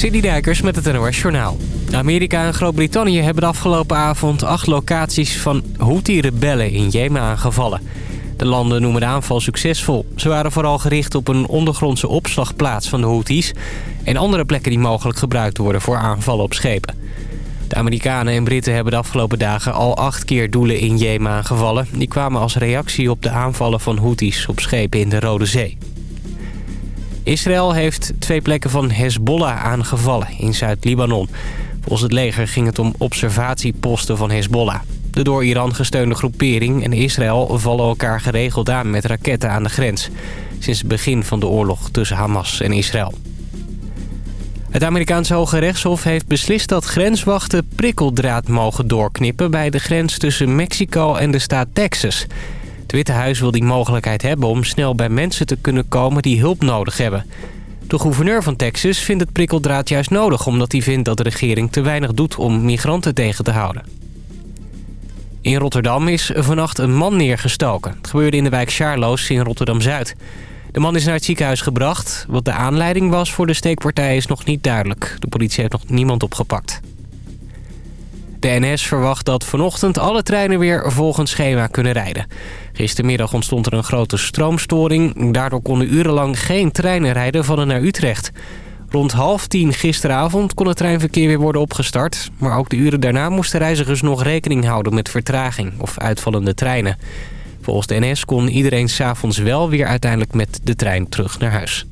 City Dijkers met het NOS Journaal. Amerika en Groot-Brittannië hebben de afgelopen avond acht locaties van Houthi-rebellen in Jemen aangevallen. De landen noemen de aanval succesvol. Ze waren vooral gericht op een ondergrondse opslagplaats van de Houthis... en andere plekken die mogelijk gebruikt worden voor aanvallen op schepen. De Amerikanen en Britten hebben de afgelopen dagen al acht keer doelen in Jemen aangevallen. Die kwamen als reactie op de aanvallen van Houthis op schepen in de Rode Zee. Israël heeft twee plekken van Hezbollah aangevallen in Zuid-Libanon. Volgens het leger ging het om observatieposten van Hezbollah. De door Iran gesteunde groepering en Israël vallen elkaar geregeld aan met raketten aan de grens. Sinds het begin van de oorlog tussen Hamas en Israël. Het Amerikaanse Hoge Rechtshof heeft beslist dat grenswachten prikkeldraad mogen doorknippen... bij de grens tussen Mexico en de staat Texas. Het Witte Huis wil die mogelijkheid hebben om snel bij mensen te kunnen komen die hulp nodig hebben. De gouverneur van Texas vindt het prikkeldraad juist nodig... omdat hij vindt dat de regering te weinig doet om migranten tegen te houden. In Rotterdam is vannacht een man neergestoken. Het gebeurde in de wijk Charloes in Rotterdam-Zuid. De man is naar het ziekenhuis gebracht. Wat de aanleiding was voor de steekpartij is nog niet duidelijk. De politie heeft nog niemand opgepakt. De NS verwacht dat vanochtend alle treinen weer volgens schema kunnen rijden. Gistermiddag ontstond er een grote stroomstoring. Daardoor konden urenlang geen treinen rijden van en naar Utrecht. Rond half tien gisteravond kon het treinverkeer weer worden opgestart. Maar ook de uren daarna moesten reizigers nog rekening houden met vertraging of uitvallende treinen. Volgens de NS kon iedereen s'avonds wel weer uiteindelijk met de trein terug naar huis.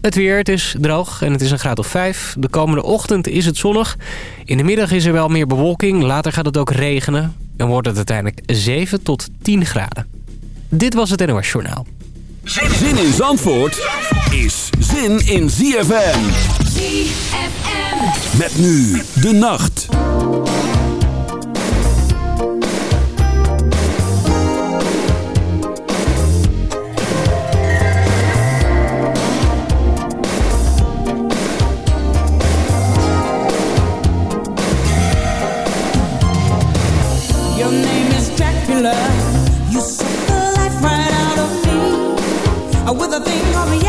Het weer, het is droog en het is een graad of 5. De komende ochtend is het zonnig. In de middag is er wel meer bewolking. Later gaat het ook regenen. En wordt het uiteindelijk 7 tot 10 graden. Dit was het NOS Journaal. Zin in Zandvoort is zin in ZFM. ZFM. Met nu de nacht. the me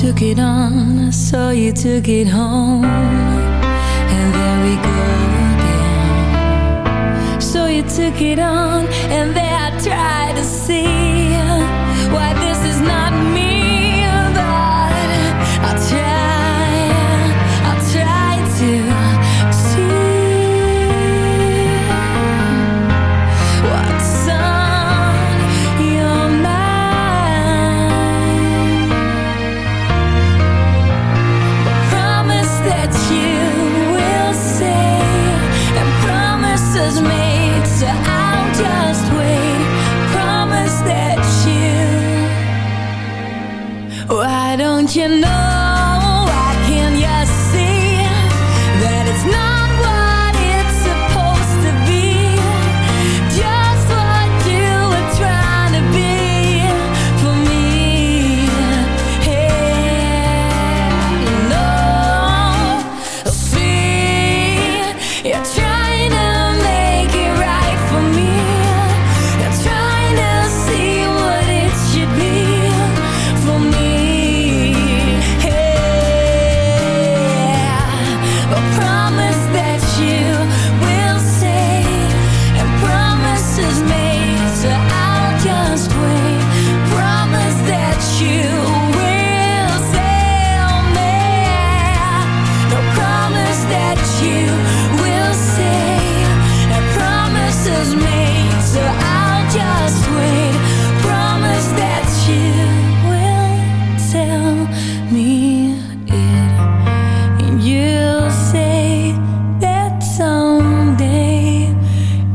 took it on, I saw you took it home. And there we go again. So you took it on, and there I tried to see.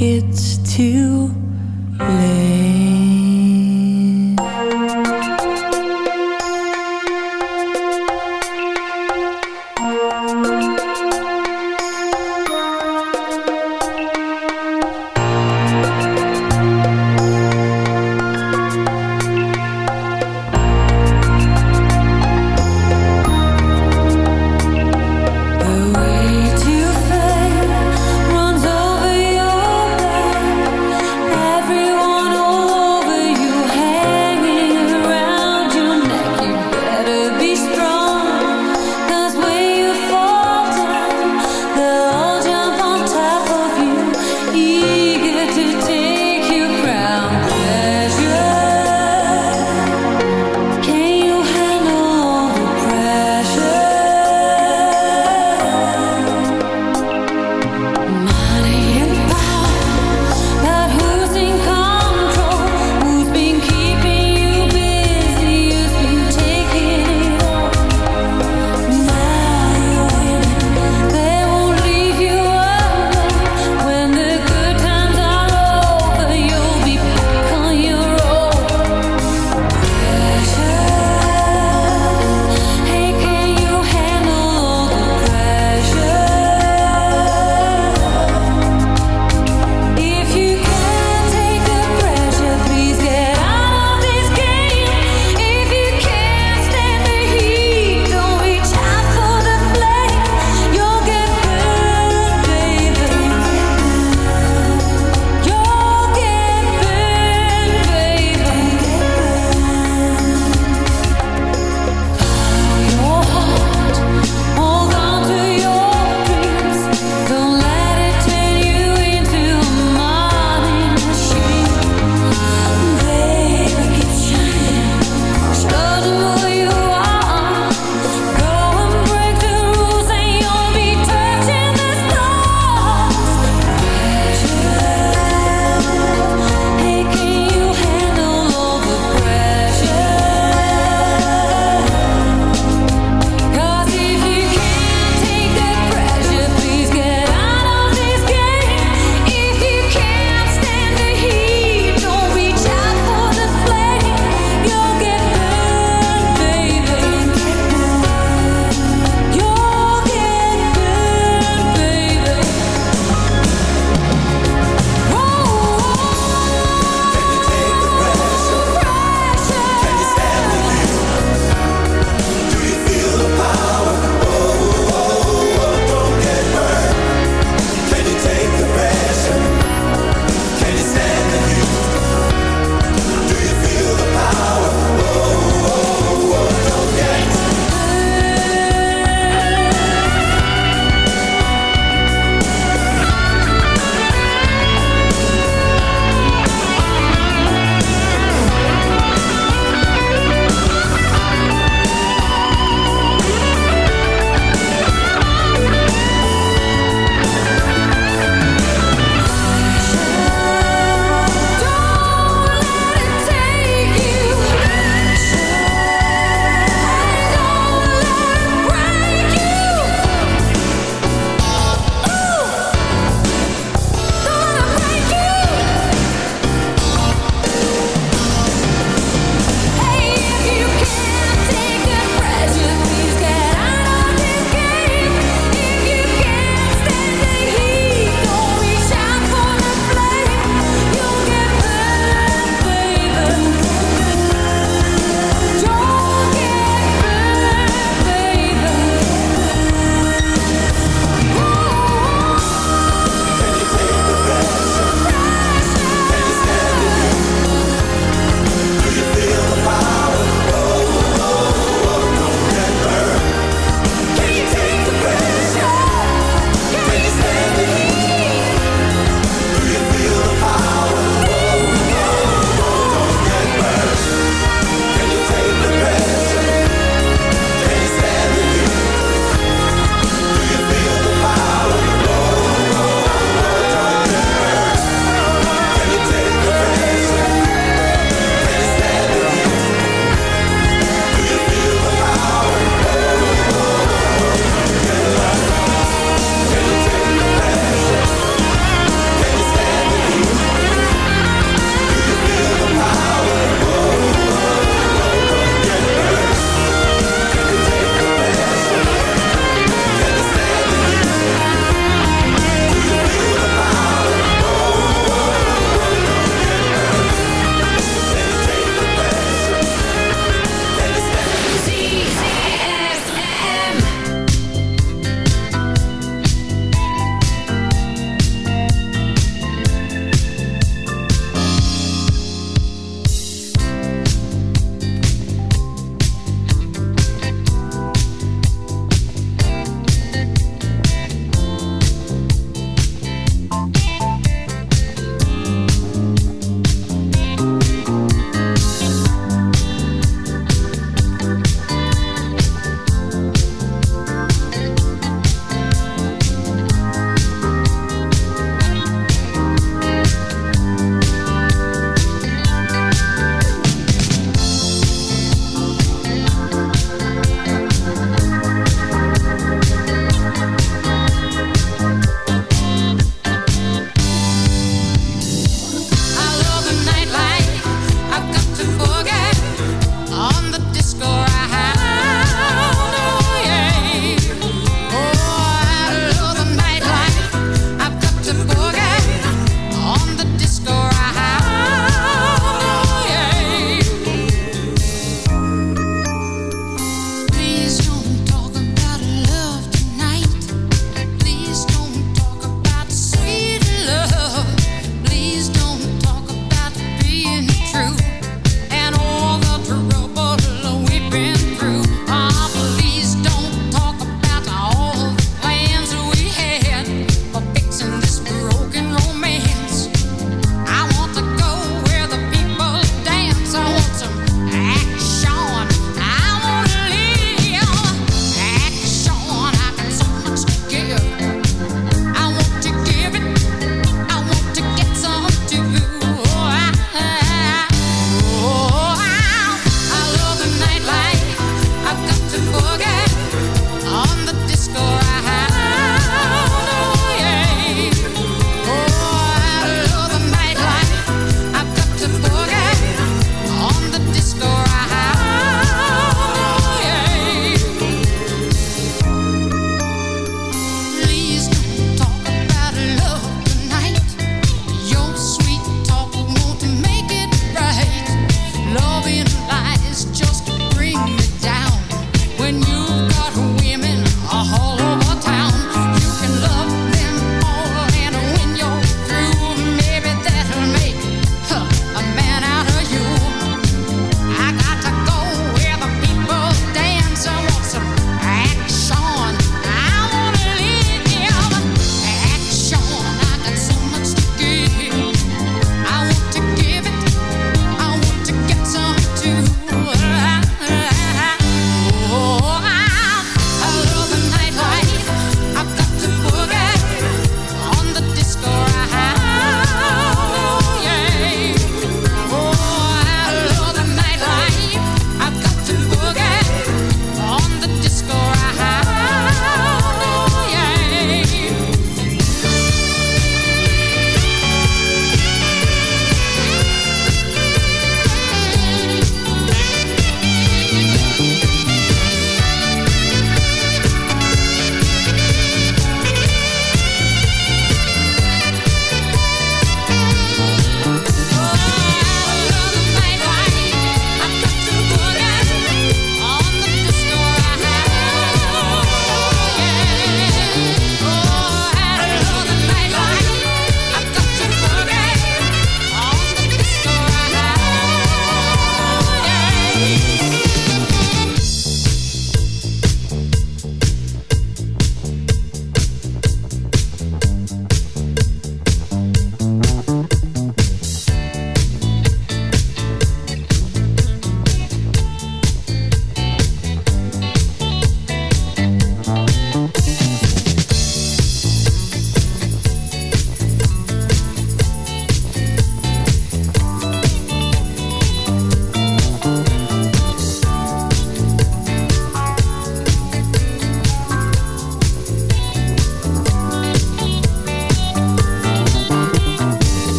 it's too late.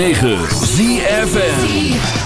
106.9 ZFN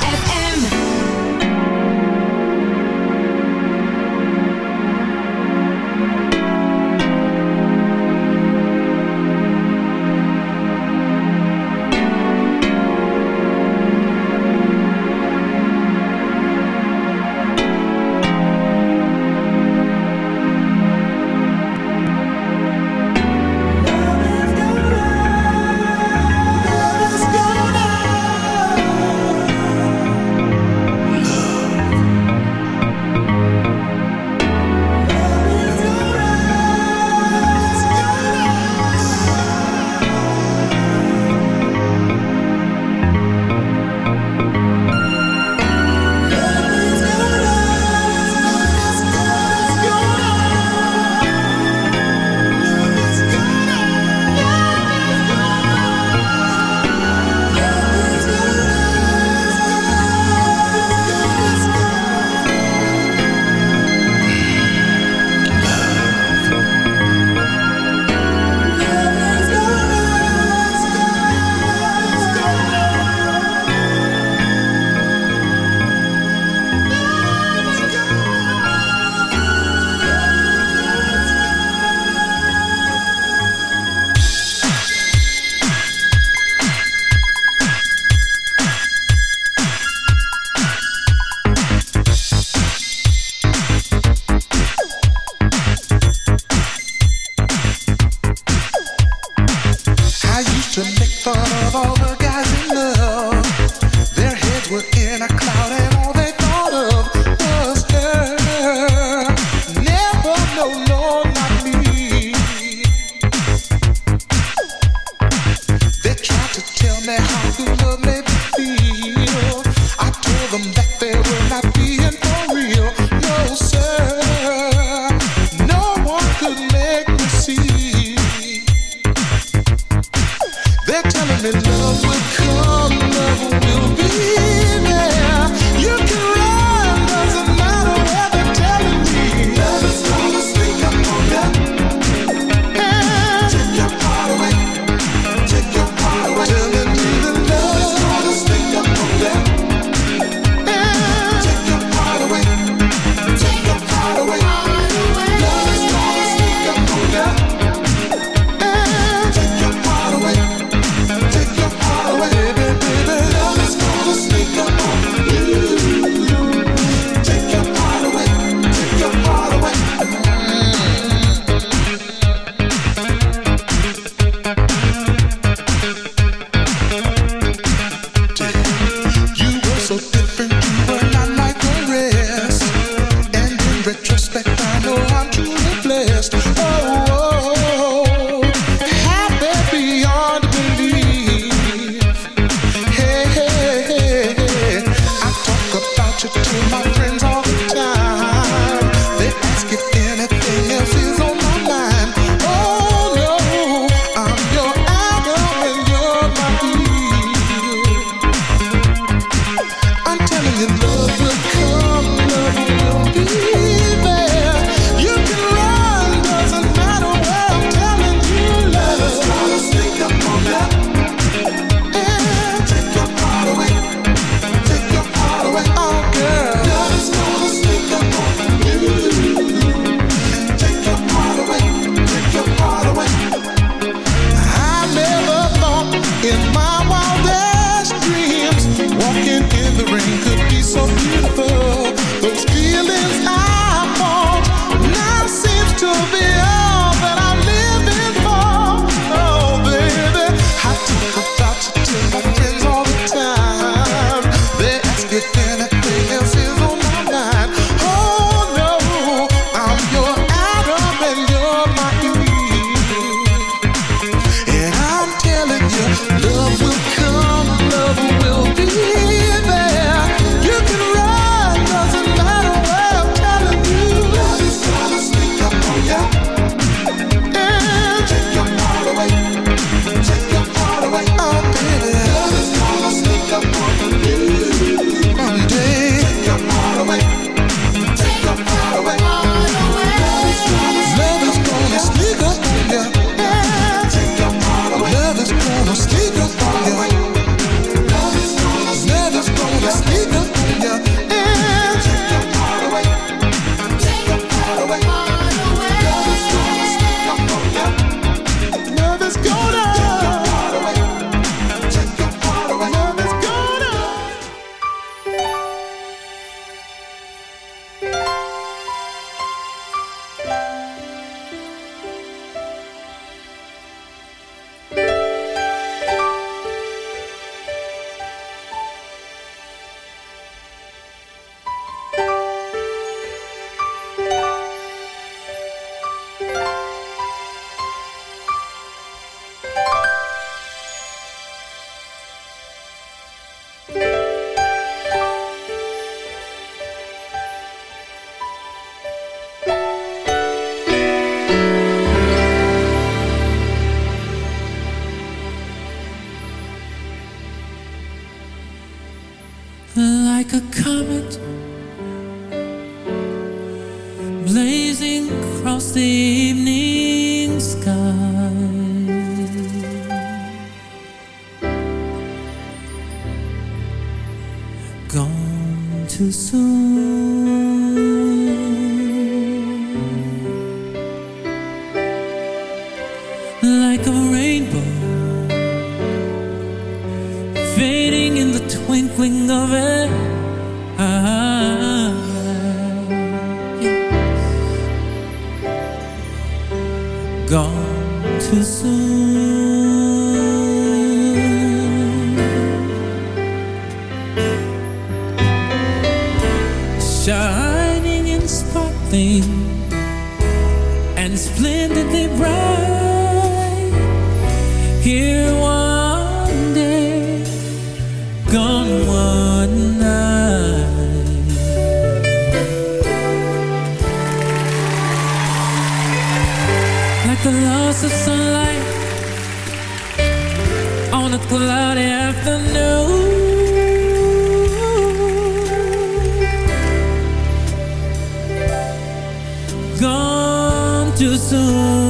soon.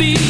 be